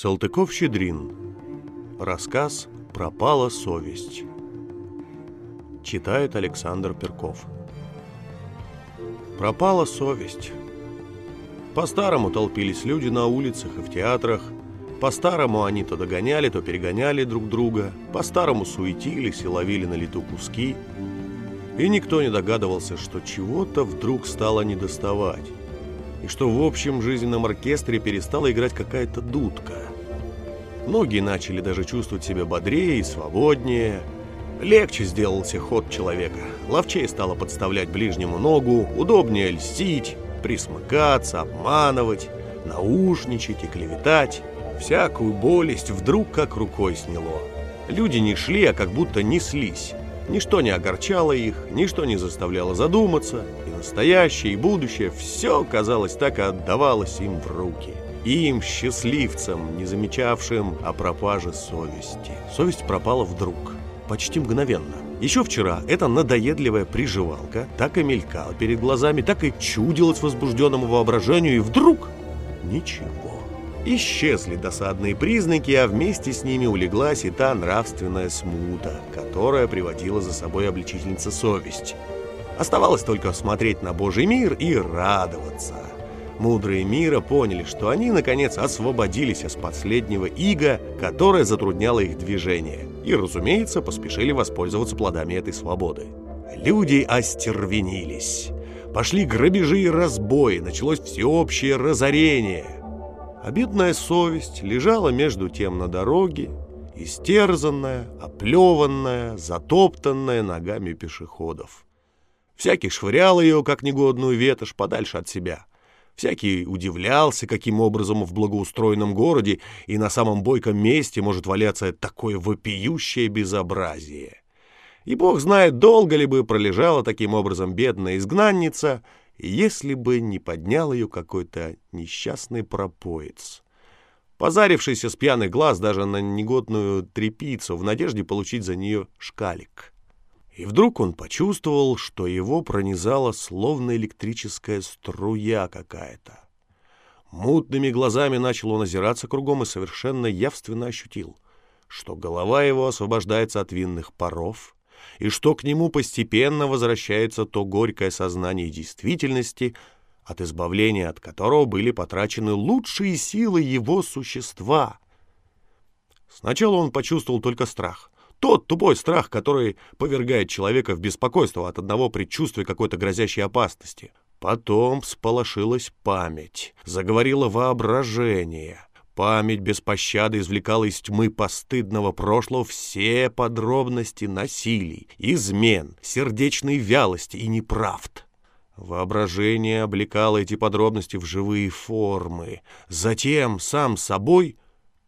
Салтыков-Щедрин. Рассказ «Пропала совесть». Читает Александр Перков. Пропала совесть. По-старому толпились люди на улицах и в театрах. По-старому они то догоняли, то перегоняли друг друга. По-старому суетились и ловили на лету куски. И никто не догадывался, что чего-то вдруг стало недоставать и что в общем жизненном оркестре перестала играть какая-то дудка. Многие начали даже чувствовать себя бодрее и свободнее. Легче сделался ход человека, ловчее стало подставлять ближнему ногу, удобнее льстить, присмыкаться, обманывать, наушничать и клеветать. Всякую болесть вдруг как рукой сняло. Люди не шли, а как будто неслись. Ничто не огорчало их, ничто не заставляло задуматься, и настоящее, и будущее все, казалось, так и отдавалось им в руки. Им, счастливцам, не замечавшим о пропаже совести. Совесть пропала вдруг, почти мгновенно. Еще вчера эта надоедливая приживалка так и мелькала перед глазами, так и чудилась возбужденному воображению, и вдруг ничего. Исчезли досадные признаки, а вместе с ними улеглась и та нравственная смута, которая приводила за собой обличительница совесть. Оставалось только смотреть на Божий мир и радоваться. Мудрые мира поняли, что они, наконец, освободились от последнего ига, которое затрудняло их движение, и, разумеется, поспешили воспользоваться плодами этой свободы. Люди остервенились. Пошли грабежи и разбои, началось всеобщее разорение – бедная совесть лежала между тем на дороге, истерзанная, оплеванная, затоптанная ногами пешеходов. Всякий швырял ее, как негодную ветошь, подальше от себя. Всякий удивлялся, каким образом в благоустроенном городе и на самом бойком месте может валяться такое вопиющее безобразие. И бог знает, долго ли бы пролежала таким образом бедная изгнанница — если бы не поднял ее какой-то несчастный пропоец, позарившийся с пьяных глаз даже на негодную трепицу в надежде получить за нее шкалик. И вдруг он почувствовал, что его пронизала словно электрическая струя какая-то. Мутными глазами начал он озираться кругом и совершенно явственно ощутил, что голова его освобождается от винных паров, и что к нему постепенно возвращается то горькое сознание действительности, от избавления от которого были потрачены лучшие силы его существа. Сначала он почувствовал только страх. Тот тупой страх, который повергает человека в беспокойство от одного предчувствия какой-то грозящей опасности. Потом всполошилась память, заговорило воображение — Память без пощады извлекала из тьмы постыдного прошлого все подробности насилий, измен, сердечной вялости и неправд. Воображение облекало эти подробности в живые формы. Затем сам собой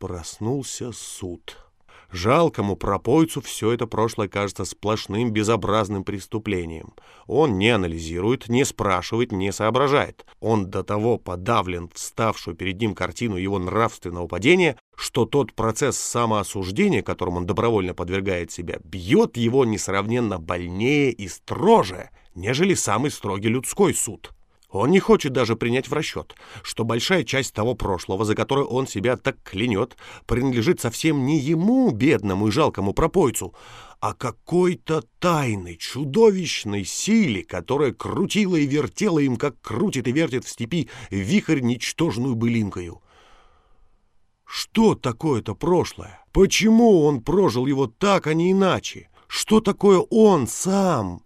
проснулся суд. Жалкому пропойцу все это прошлое кажется сплошным безобразным преступлением. Он не анализирует, не спрашивает, не соображает. Он до того подавлен в ставшую перед ним картину его нравственного падения, что тот процесс самоосуждения, которым он добровольно подвергает себя, бьет его несравненно больнее и строже, нежели самый строгий людской суд. Он не хочет даже принять в расчет, что большая часть того прошлого, за которое он себя так клянет, принадлежит совсем не ему, бедному и жалкому пропойцу, а какой-то тайной, чудовищной силе, которая крутила и вертела им, как крутит и вертит в степи вихрь ничтожную былинкою. Что такое-то прошлое? Почему он прожил его так, а не иначе? Что такое он сам?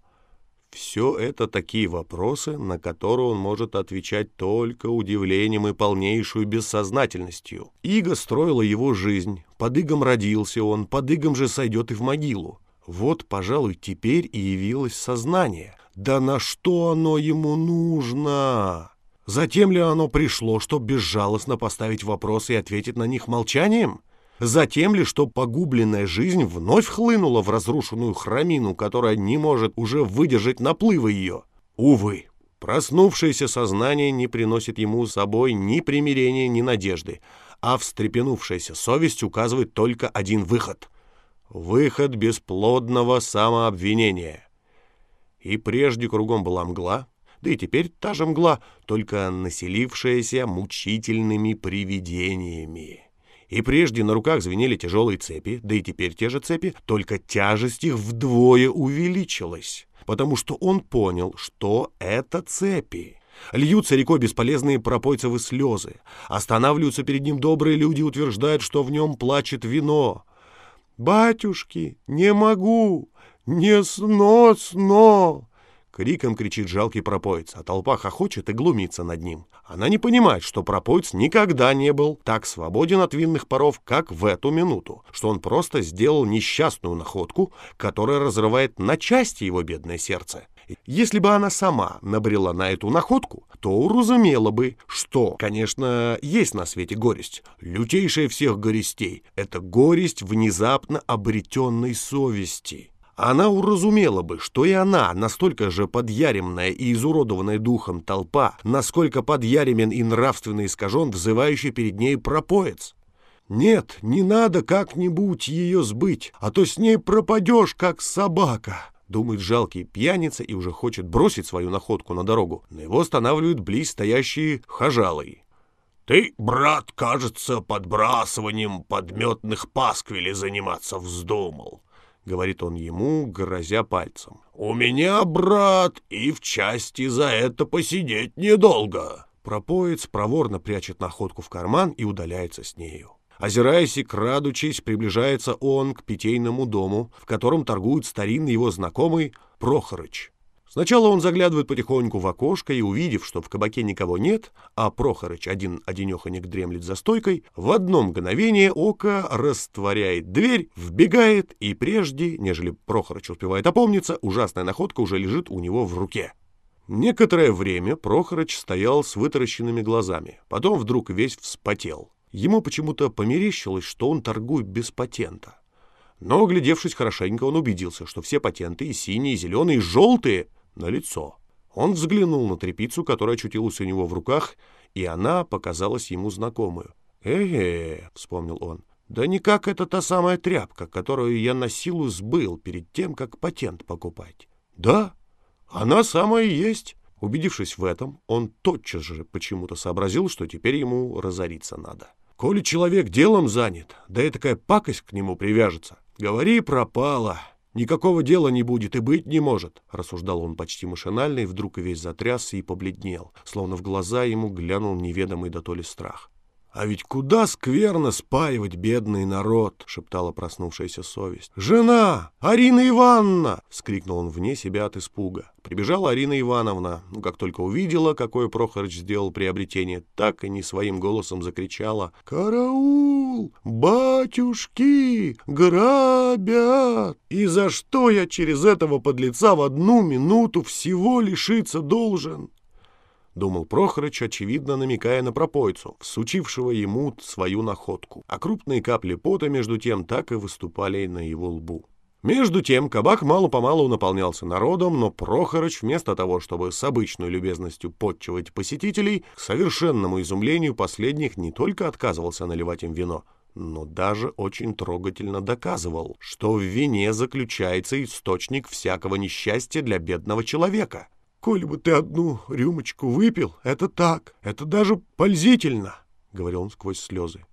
Все это такие вопросы, на которые он может отвечать только удивлением и полнейшую бессознательностью. Иго строила его жизнь, под игом родился он, под игом же сойдет и в могилу. Вот, пожалуй, теперь и явилось сознание. Да на что оно ему нужно? Затем ли оно пришло, чтобы безжалостно поставить вопросы и ответить на них молчанием? Затем ли, что погубленная жизнь вновь хлынула в разрушенную храмину, которая не может уже выдержать наплывы ее? Увы, проснувшееся сознание не приносит ему с собой ни примирения, ни надежды, а встрепенувшаяся совесть указывает только один выход. Выход бесплодного самообвинения. И прежде кругом была мгла, да и теперь та же мгла, только населившаяся мучительными привидениями И прежде на руках звенели тяжелые цепи, да и теперь те же цепи, только тяжесть их вдвое увеличилась, потому что он понял, что это цепи. Льются рекой бесполезные пропойцевы слезы. Останавливаются перед ним добрые люди, утверждают, что в нем плачет вино. «Батюшки, не могу! Несносно!» Криком кричит жалкий пропоец, а толпа хохочет и глумится над ним. Она не понимает, что пропоец никогда не был так свободен от винных паров, как в эту минуту, что он просто сделал несчастную находку, которая разрывает на части его бедное сердце. Если бы она сама набрела на эту находку, то уразумела бы, что, конечно, есть на свете горесть. Лютейшая всех горестей — это горесть внезапно обретенной совести она уразумела бы, что и она настолько же подъяремная и изуродованная духом толпа, насколько подъяремен и нравственно искажен взывающий перед ней пропоец. Нет, не надо как-нибудь ее сбыть, а то с ней пропадешь, как собака. Думает жалкий пьяница и уже хочет бросить свою находку на дорогу, но его останавливают близ стоящие хожалые. «Ты, брат, кажется, подбрасыванием подметных пасквилей заниматься вздумал. — говорит он ему, грозя пальцем. «У меня, брат, и в части за это посидеть недолго». Пропоец проворно прячет находку в карман и удаляется с нею. Озираясь и крадучись, приближается он к питейному дому, в котором торгует старинный его знакомый Прохорыч. Сначала он заглядывает потихоньку в окошко и, увидев, что в кабаке никого нет, а Прохорыч один-одинеханек дремлет за стойкой, в одно мгновение ока растворяет дверь, вбегает, и прежде, нежели Прохорыч успевает опомниться, ужасная находка уже лежит у него в руке. Некоторое время Прохорыч стоял с вытаращенными глазами, потом вдруг весь вспотел. Ему почему-то померещилось, что он торгует без патента. Но, оглядевшись хорошенько, он убедился, что все патенты, и синие, и зеленые, и желтые, на лицо. Он взглянул на трепицу, которая очутилась у него в руках, и она показалась ему знакомую. «Э-э», — вспомнил он, — «да никак это та самая тряпка, которую я на силу сбыл перед тем, как патент покупать». «Да, она самая есть». Убедившись в этом, он тотчас же почему-то сообразил, что теперь ему разориться надо. «Коли человек делом занят, да и такая пакость к нему привяжется, говори, пропала». «Никакого дела не будет и быть не может», — рассуждал он почти машинально и вдруг весь затрясся и побледнел, словно в глаза ему глянул неведомый до то ли страх. «А ведь куда скверно спаивать бедный народ!» — шептала проснувшаяся совесть. «Жена! Арина Ивановна!» — вскрикнул он вне себя от испуга. Прибежала Арина Ивановна, ну, как только увидела, какое Прохорыч сделал приобретение, так и не своим голосом закричала «Караул! Батюшки! Грабят! И за что я через этого подлеца в одну минуту всего лишиться должен?» — думал Прохорыч, очевидно намекая на пропойцу, всучившего ему свою находку, а крупные капли пота между тем так и выступали на его лбу. Между тем кабак мало-помалу наполнялся народом, но Прохорыч, вместо того, чтобы с обычной любезностью подчивать посетителей, к совершенному изумлению последних не только отказывался наливать им вино, но даже очень трогательно доказывал, что в вине заключается источник всякого несчастья для бедного человека — Коли бы ты одну рюмочку выпил, это так, это даже пользительно, — говорил он сквозь слезы.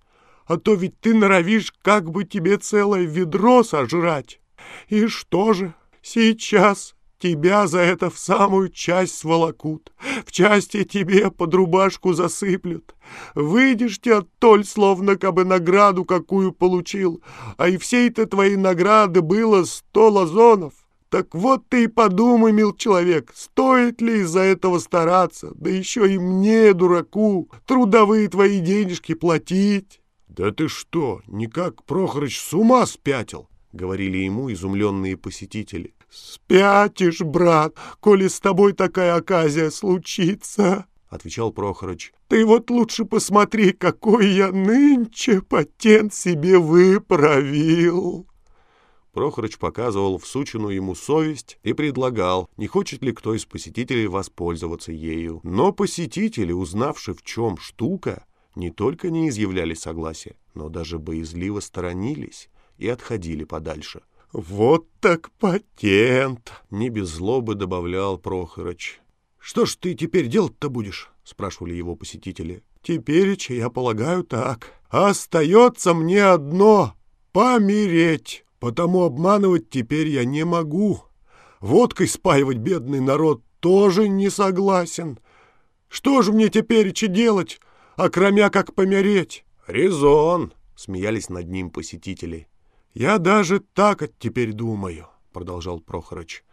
А то ведь ты норовишь, как бы тебе целое ведро сожрать. И что же, сейчас тебя за это в самую часть сволокут, в части тебе под рубашку засыплют. Выйдешь ты оттоль, словно кабы награду какую получил, а и всей-то твоей награды было сто лазонов. Так вот ты и подумай, мил человек, стоит ли из-за этого стараться, да еще и мне, дураку, трудовые твои денежки платить. Да ты что, никак Прохорыч с ума спятил, говорили ему изумленные посетители. Спятишь, брат, коли с тобой такая оказия случится, отвечал Прохорыч. Ты вот лучше посмотри, какой я нынче патент себе выправил. Прохорыч показывал всученную ему совесть и предлагал, не хочет ли кто из посетителей воспользоваться ею. Но посетители, узнавши в чем штука, не только не изъявляли согласия, но даже боязливо сторонились и отходили подальше. «Вот так патент!» — не без злобы добавлял Прохорыч. «Что ж ты теперь делать-то будешь?» — спрашивали его посетители. «Теперь, я полагаю, так. Остается мне одно — помереть, потому обманывать теперь я не могу. Водкой спаивать бедный народ тоже не согласен. Что же мне теперь делать, окромя как помереть? Резон, смеялись над ним посетители. Я даже так теперь думаю, продолжал Прохорыч.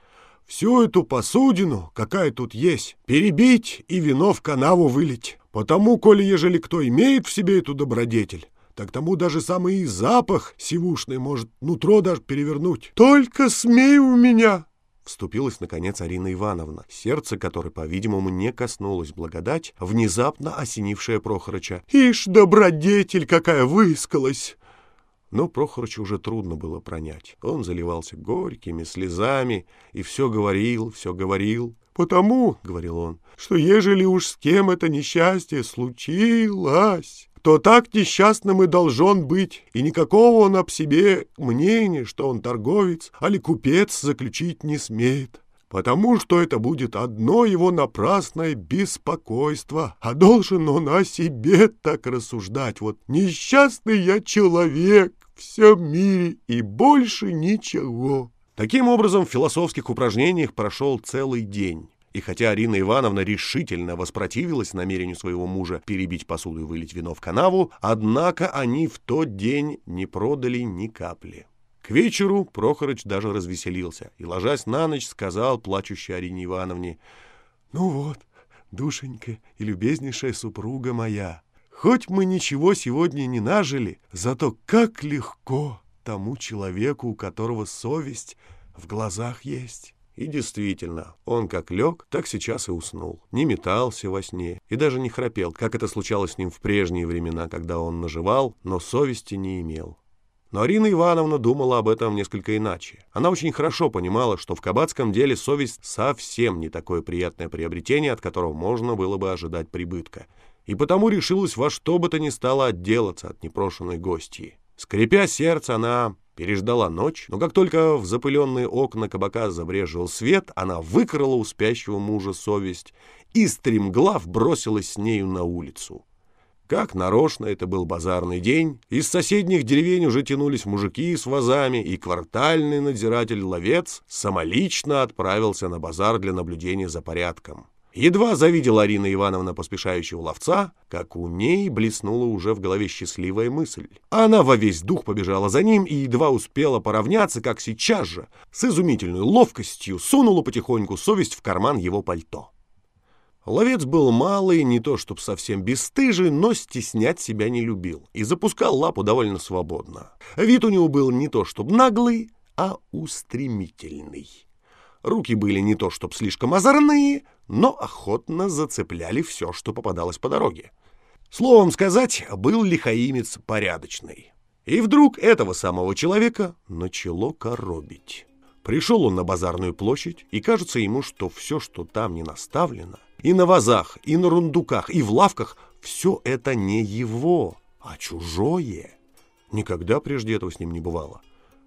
Всю эту посудину, какая тут есть, перебить и вино в канаву вылить. Потому, коли ежели кто имеет в себе эту добродетель, так тому даже самый запах сивушный может нутро даже перевернуть. Только смей у меня, Вступилась, наконец, Арина Ивановна, сердце которой, по-видимому, не коснулось благодать, внезапно осенившая Прохорыча. «Ишь, добродетель какая выискалась!» Но Прохорычу уже трудно было пронять. Он заливался горькими слезами и все говорил, все говорил. «Потому, — говорил он, — что ежели уж с кем это несчастье случилось, то так несчастным и должен быть, и никакого он об себе мнения, что он торговец, али купец, заключить не смеет, потому что это будет одно его напрасное беспокойство, а должен он о себе так рассуждать, вот несчастный я человек в всем мире и больше ничего». Таким образом, в философских упражнениях прошел целый день. И хотя Арина Ивановна решительно воспротивилась намерению своего мужа перебить посуду и вылить вино в канаву, однако они в тот день не продали ни капли. К вечеру Прохорыч даже развеселился и, ложась на ночь, сказал плачущей Арине Ивановне, «Ну вот, душенька и любезнейшая супруга моя, хоть мы ничего сегодня не нажили, зато как легко тому человеку, у которого совесть в глазах есть». И действительно, он как лег, так сейчас и уснул. Не метался во сне и даже не храпел, как это случалось с ним в прежние времена, когда он наживал, но совести не имел. Но Арина Ивановна думала об этом несколько иначе. Она очень хорошо понимала, что в кабацком деле совесть совсем не такое приятное приобретение, от которого можно было бы ожидать прибытка. И потому решилась во что бы то ни стало отделаться от непрошенной гостьи. Скрипя сердце, она переждала ночь, но как только в запыленные окна кабака забрежил свет, она выкрала у спящего мужа совесть и стремглав бросилась с нею на улицу. Как нарочно, это был базарный день, из соседних деревень уже тянулись мужики с вазами, и квартальный надзиратель-ловец самолично отправился на базар для наблюдения за порядком. Едва завидела Арина Ивановна поспешающего ловца, как у ней блеснула уже в голове счастливая мысль. Она во весь дух побежала за ним и едва успела поравняться, как сейчас же, с изумительной ловкостью, сунула потихоньку совесть в карман его пальто. Ловец был малый, не то чтоб совсем бесстыжий, но стеснять себя не любил и запускал лапу довольно свободно. Вид у него был не то чтоб наглый, а устремительный. Руки были не то чтоб слишком озорные, но охотно зацепляли все, что попадалось по дороге. Словом сказать, был лихаимец порядочный. И вдруг этого самого человека начало коробить. Пришел он на базарную площадь, и кажется ему, что все, что там не наставлено, и на вазах, и на рундуках, и в лавках, все это не его, а чужое. Никогда прежде этого с ним не бывало.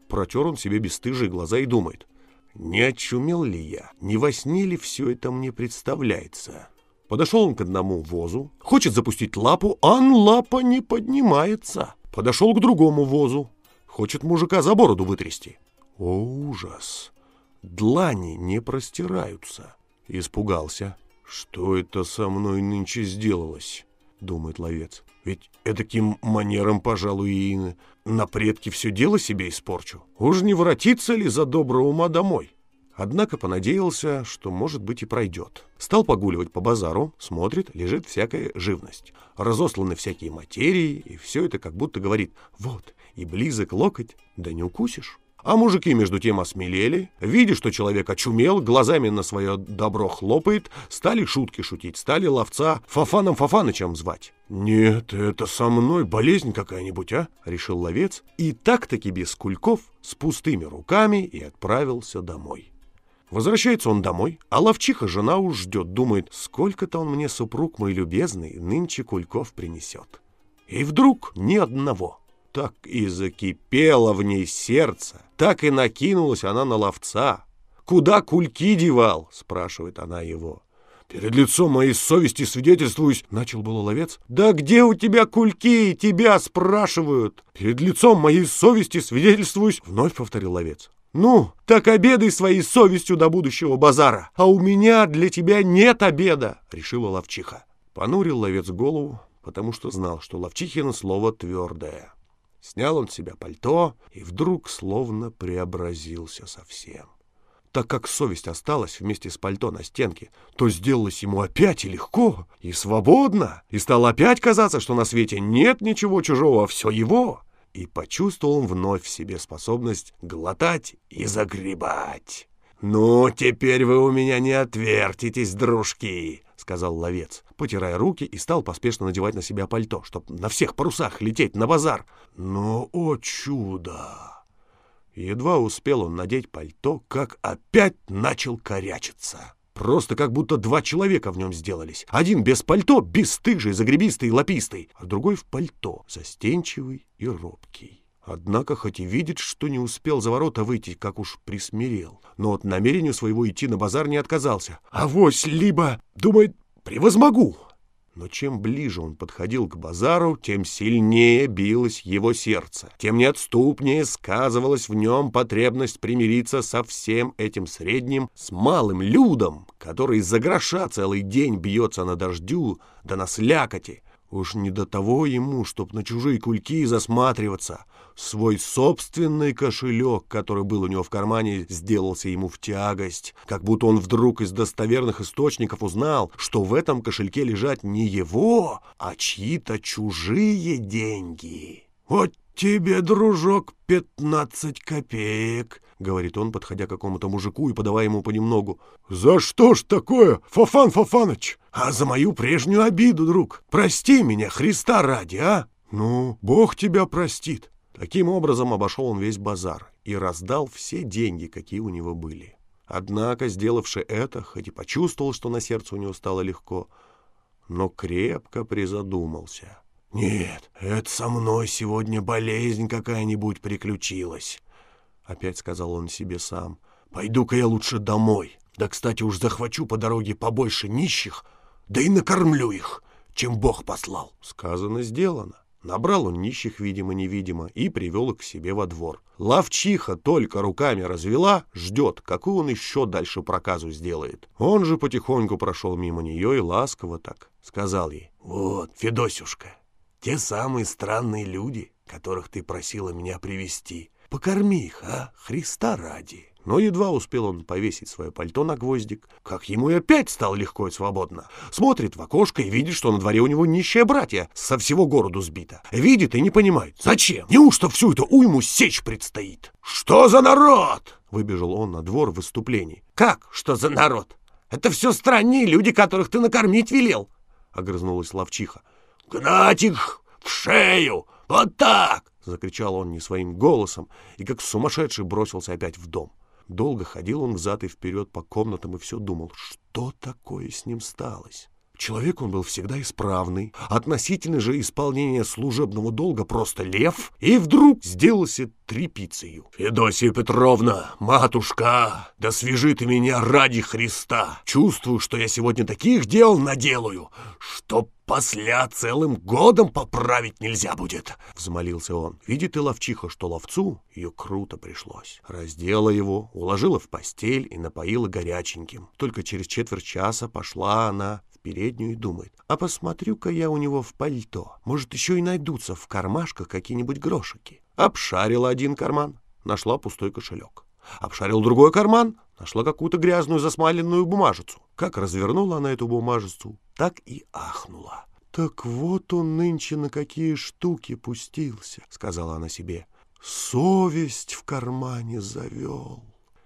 Протер он себе бесстыжие глаза и думает, не очумел ли я? Не во сне ли все это мне представляется? Подошел он к одному возу, хочет запустить лапу, а лапа не поднимается. Подошел к другому возу, хочет мужика за бороду вытрясти. О, ужас! Длани не простираются. Испугался. Что это со мной нынче сделалось? Думает ловец. Ведь таким манером, пожалуй, и на предки все дело себе испорчу. Уж не воротиться ли за доброго ума домой? Однако понадеялся, что, может быть, и пройдет. Стал погуливать по базару, смотрит, лежит всякая живность. Разосланы всякие материи, и все это как будто говорит «Вот, и близок локоть, да не укусишь». А мужики между тем осмелели, видя, что человек очумел, глазами на свое добро хлопает, стали шутки шутить, стали ловца Фафаном Фафанычем звать. «Нет, это со мной болезнь какая-нибудь, а?» — решил ловец, и так-таки без кульков, с пустыми руками и отправился домой. Возвращается он домой, а ловчиха жена уж ждет, думает, сколько-то он мне, супруг мой любезный, нынче кульков принесет. И вдруг ни одного — так и закипело в ней сердце, так и накинулась она на ловца. «Куда кульки девал?» — спрашивает она его. Перед лицом моей совести свидетельствуюсь, начал было ловец. Да где у тебя кульки? Тебя спрашивают. Перед лицом моей совести свидетельствуюсь, вновь повторил ловец. «Ну, так обедай своей совестью до будущего базара, а у меня для тебя нет обеда», — решила ловчиха. Понурил ловец голову, потому что знал, что ловчихино слово твердое. Снял он с себя пальто и вдруг словно преобразился совсем. Так как совесть осталась вместе с пальто на стенке, то сделалось ему опять и легко, и свободно, и стало опять казаться, что на свете нет ничего чужого, а все его и почувствовал он вновь в себе способность глотать и загребать. «Ну, теперь вы у меня не отвертитесь, дружки!» — сказал ловец, потирая руки и стал поспешно надевать на себя пальто, чтобы на всех парусах лететь на базар. Но, о чудо! Едва успел он надеть пальто, как опять начал корячиться. Просто как будто два человека в нем сделались. Один без пальто, бесстыжий, загребистый и лопистый, а другой в пальто, застенчивый и робкий. Однако, хоть и видит, что не успел за ворота выйти, как уж присмирел, но от намерению своего идти на базар не отказался. «Авось либо, думает, превозмогу!» Но чем ближе он подходил к базару, тем сильнее билось его сердце, тем неотступнее сказывалась в нем потребность примириться со всем этим средним, с малым людом, который за гроша целый день бьется на дождю да на слякоти, Уж не до того ему, чтоб на чужие кульки засматриваться. Свой собственный кошелек, который был у него в кармане, сделался ему в тягость. Как будто он вдруг из достоверных источников узнал, что в этом кошельке лежат не его, а чьи-то чужие деньги. «Вот тебе, дружок, пятнадцать копеек», — говорит он, подходя к какому-то мужику и подавая ему понемногу. «За что ж такое, Фофан Фофаныч?» «А за мою прежнюю обиду, друг. Прости меня, Христа ради, а?» «Ну, Бог тебя простит». Таким образом обошел он весь базар и раздал все деньги, какие у него были. Однако, сделавши это, хоть и почувствовал, что на сердце у него стало легко, но крепко призадумался. «Нет, это со мной сегодня болезнь какая-нибудь приключилась. — опять сказал он себе сам. «Пойду-ка я лучше домой. Да, кстати, уж захвачу по дороге побольше нищих, да и накормлю их, чем Бог послал». Сказано, сделано. Набрал он нищих, видимо-невидимо, и привел их к себе во двор. Ловчиха только руками развела, ждет, какую он еще дальше проказу сделает. Он же потихоньку прошел мимо нее и ласково так сказал ей. «Вот, Федосюшка, те самые странные люди, которых ты просила меня привести. Покорми их, а, Христа ради. Но едва успел он повесить свое пальто на гвоздик, как ему и опять стало легко и свободно. Смотрит в окошко и видит, что на дворе у него нищие братья со всего городу сбито. Видит и не понимает, зачем? Неужто всю эту уйму сечь предстоит? «Что за народ?» — выбежал он на двор в выступлении. «Как, что за народ? Это все странные люди, которых ты накормить велел!» — огрызнулась ловчиха. «Гнать их в шею! Вот так! — закричал он не своим голосом и как сумасшедший бросился опять в дом. Долго ходил он взад и вперед по комнатам и все думал, что такое с ним сталось. Человек он был всегда исправный, относительно же исполнения служебного долга просто лев, и вдруг сделался трепицею. «Федосия Петровна, матушка, да свяжи ты меня ради Христа! Чувствую, что я сегодня таких дел наделаю, что после целым годом поправить нельзя будет!» — взмолился он. Видит и ловчиха, что ловцу ее круто пришлось. Раздела его, уложила в постель и напоила горяченьким. Только через четверть часа пошла она переднюю и думает, а посмотрю-ка я у него в пальто. Может, еще и найдутся в кармашках какие-нибудь грошики. Обшарила один карман, нашла пустой кошелек. Обшарил другой карман, нашла какую-то грязную засмаленную бумажицу. Как развернула она эту бумажицу, так и ахнула. «Так вот он нынче на какие штуки пустился», — сказала она себе. «Совесть в кармане завел».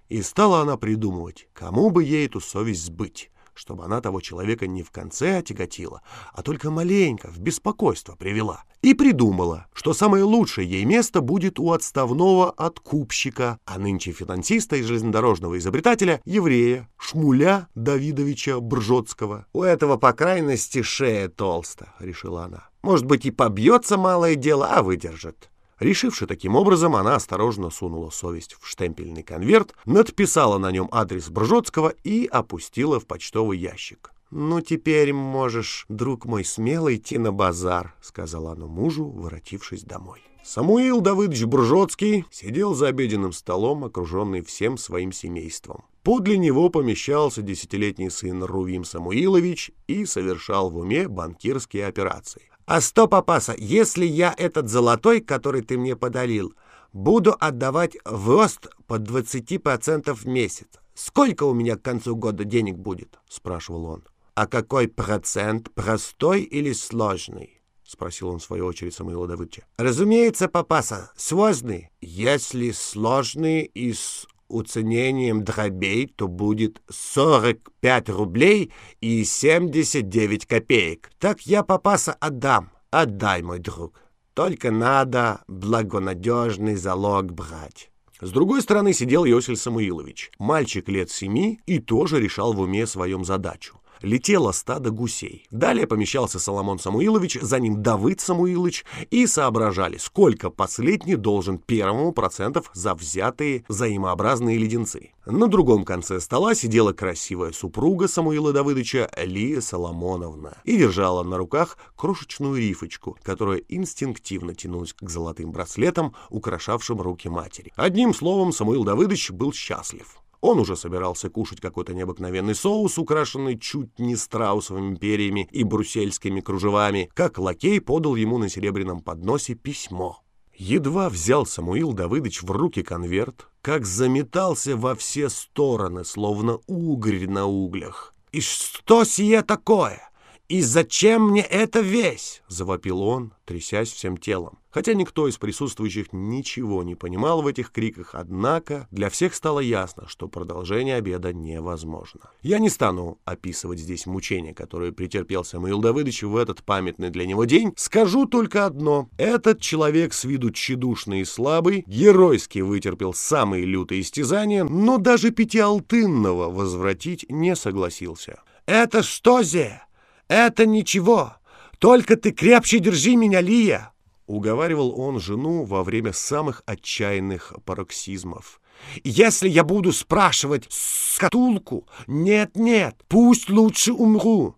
И стала она придумывать, кому бы ей эту совесть сбыть чтобы она того человека не в конце отяготила, а только маленько в беспокойство привела. И придумала, что самое лучшее ей место будет у отставного откупщика, а нынче финансиста и железнодорожного изобретателя, еврея, Шмуля Давидовича Бржотского. «У этого, по крайности, шея толста», — решила она. «Может быть, и побьется малое дело, а выдержит». Решивши таким образом, она осторожно сунула совесть в штемпельный конверт, надписала на нем адрес Бржотского и опустила в почтовый ящик. «Ну, теперь можешь, друг мой, смело идти на базар», — сказала она мужу, воротившись домой. Самуил Давыдович Бржоцкий сидел за обеденным столом, окруженный всем своим семейством. Подле него помещался десятилетний сын Рувим Самуилович и совершал в уме банкирские операции. «А что, папаса, если я этот золотой, который ты мне подарил, буду отдавать в рост по 20% в месяц, сколько у меня к концу года денег будет?» — спрашивал он. «А какой процент, простой или сложный?» — спросил он в свою очередь Самуила Давыдовича. «Разумеется, папаса, сложный. Если сложный и с уценением дробей, то будет 45 рублей и 79 копеек. Так я, папаса, отдам. Отдай, мой друг. Только надо благонадежный залог брать». С другой стороны сидел Йосель Самуилович, мальчик лет семи, и тоже решал в уме своем задачу летело стадо гусей. Далее помещался Соломон Самуилович, за ним Давыд Самуилович, и соображали, сколько последний должен первому процентов за взятые взаимообразные леденцы. На другом конце стола сидела красивая супруга Самуила Давыдовича Лия Соломоновна и держала на руках крошечную рифочку, которая инстинктивно тянулась к золотым браслетам, украшавшим руки матери. Одним словом, Самуил Давыдович был счастлив. Он уже собирался кушать какой-то необыкновенный соус, украшенный чуть не страусовыми перьями и брусельскими кружевами, как лакей подал ему на серебряном подносе письмо. Едва взял Самуил Давыдович в руки конверт, как заметался во все стороны, словно угорь на углях. «И что сие такое? И зачем мне это весь?» — завопил он, трясясь всем телом. Хотя никто из присутствующих ничего не понимал в этих криках, однако для всех стало ясно, что продолжение обеда невозможно. Я не стану описывать здесь мучения, которые претерпел Самуил Давыдович в этот памятный для него день. Скажу только одно. Этот человек с виду тщедушный и слабый, геройски вытерпел самые лютые истязания, но даже пятиалтынного возвратить не согласился. «Это что зе? Это ничего! Только ты крепче держи меня, Лия!» Уговаривал он жену во время самых отчаянных пароксизмов. «Если я буду спрашивать скатулку, нет-нет, пусть лучше умру».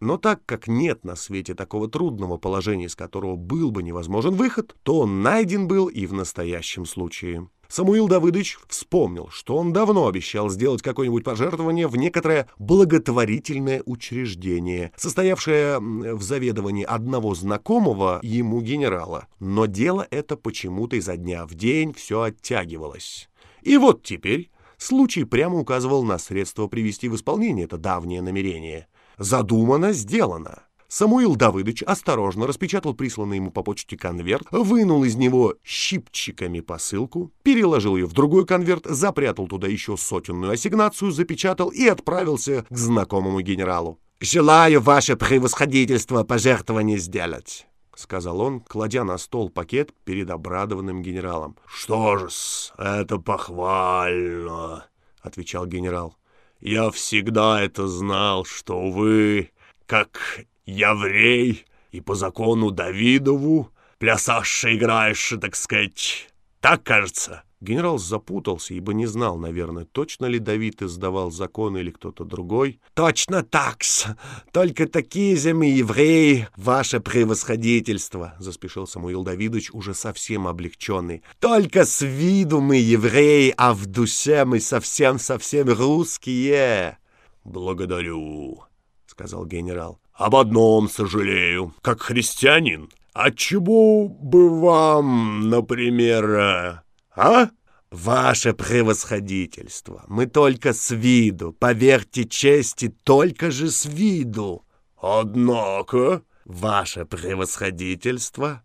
Но так как нет на свете такого трудного положения, из которого был бы невозможен выход, то он найден был и в настоящем случае. Самуил Давыдович вспомнил, что он давно обещал сделать какое-нибудь пожертвование в некоторое благотворительное учреждение, состоявшее в заведовании одного знакомого ему генерала. Но дело это почему-то изо дня в день все оттягивалось. И вот теперь случай прямо указывал на средство привести в исполнение это давнее намерение. Задумано, сделано. Самуил Давыдович осторожно распечатал присланный ему по почте конверт, вынул из него щипчиками посылку, переложил ее в другой конверт, запрятал туда еще сотенную ассигнацию, запечатал и отправился к знакомому генералу. «Желаю ваше превосходительство пожертвование сделать», — сказал он, кладя на стол пакет перед обрадованным генералом. «Что ж, это похвально», — отвечал генерал. «Я всегда это знал, что вы, как еврей, и по закону Давидову плясашь играешь, так сказать. Так кажется?» Генерал запутался, ибо не знал, наверное, точно ли Давид издавал закон или кто-то другой. «Точно такс! Только такие же мы евреи, ваше превосходительство!» — заспешил Самуил Давидович, уже совсем облегченный. «Только с виду мы евреи, а в душе мы совсем-совсем русские!» «Благодарю!» — сказал генерал. Об одном сожалею, как христианин. Отчего бы вам, например, а? Ваше превосходительство, мы только с виду, поверьте чести, только же с виду. Однако, ваше превосходительство...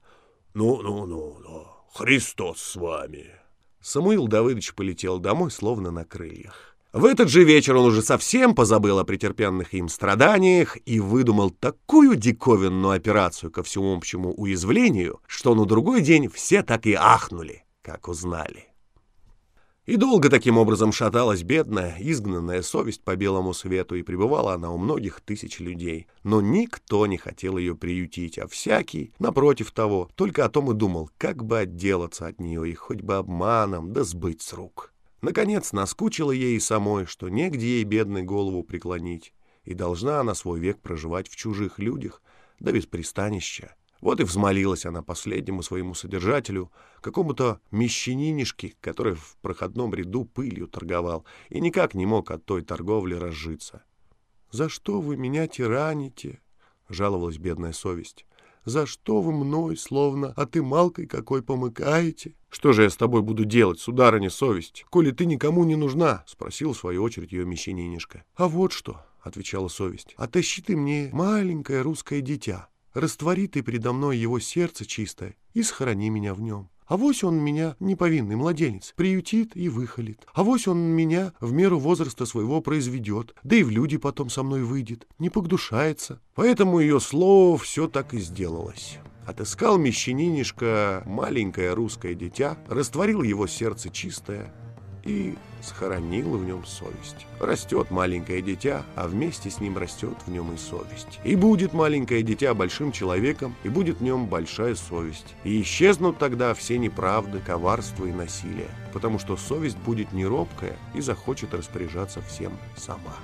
Ну, ну, ну, ну, Христос с вами. Самуил Давыдович полетел домой, словно на крыльях. В этот же вечер он уже совсем позабыл о претерпенных им страданиях и выдумал такую диковинную операцию ко всему общему уязвлению, что на другой день все так и ахнули, как узнали. И долго таким образом шаталась бедная, изгнанная совесть по белому свету, и пребывала она у многих тысяч людей. Но никто не хотел ее приютить, а всякий, напротив того, только о том и думал, как бы отделаться от нее и хоть бы обманом, да сбыть с рук. Наконец, наскучило ей самой, что негде ей бедной голову преклонить. и должна она свой век проживать в чужих людях, да без пристанища. Вот и взмолилась она последнему своему содержателю, какому-то мещанинишке, который в проходном ряду пылью торговал и никак не мог от той торговли разжиться. «За что вы меня тираните?» — жаловалась бедная совесть. «За что вы мной, словно отымалкой какой помыкаете?» «Что же я с тобой буду делать, сударыня совесть, коли ты никому не нужна?» — спросил в свою очередь ее мещанинишка. «А вот что», — отвечала совесть, — «отащи ты мне маленькое русское дитя, раствори ты передо мной его сердце чистое и сохрани меня в нем. А вось он меня, неповинный младенец, приютит и выхолит. А вось он меня в меру возраста своего произведет, да и в люди потом со мной выйдет, не погдушается. Поэтому ее слово все так и сделалось. Отыскал мещанинишка маленькое русское дитя, растворил его сердце чистое, и схоронила в нем совесть. Растет маленькое дитя, а вместе с ним растет в нем и совесть. И будет маленькое дитя большим человеком, и будет в нем большая совесть. И исчезнут тогда все неправды, коварство и насилие, потому что совесть будет неробкая и захочет распоряжаться всем сама.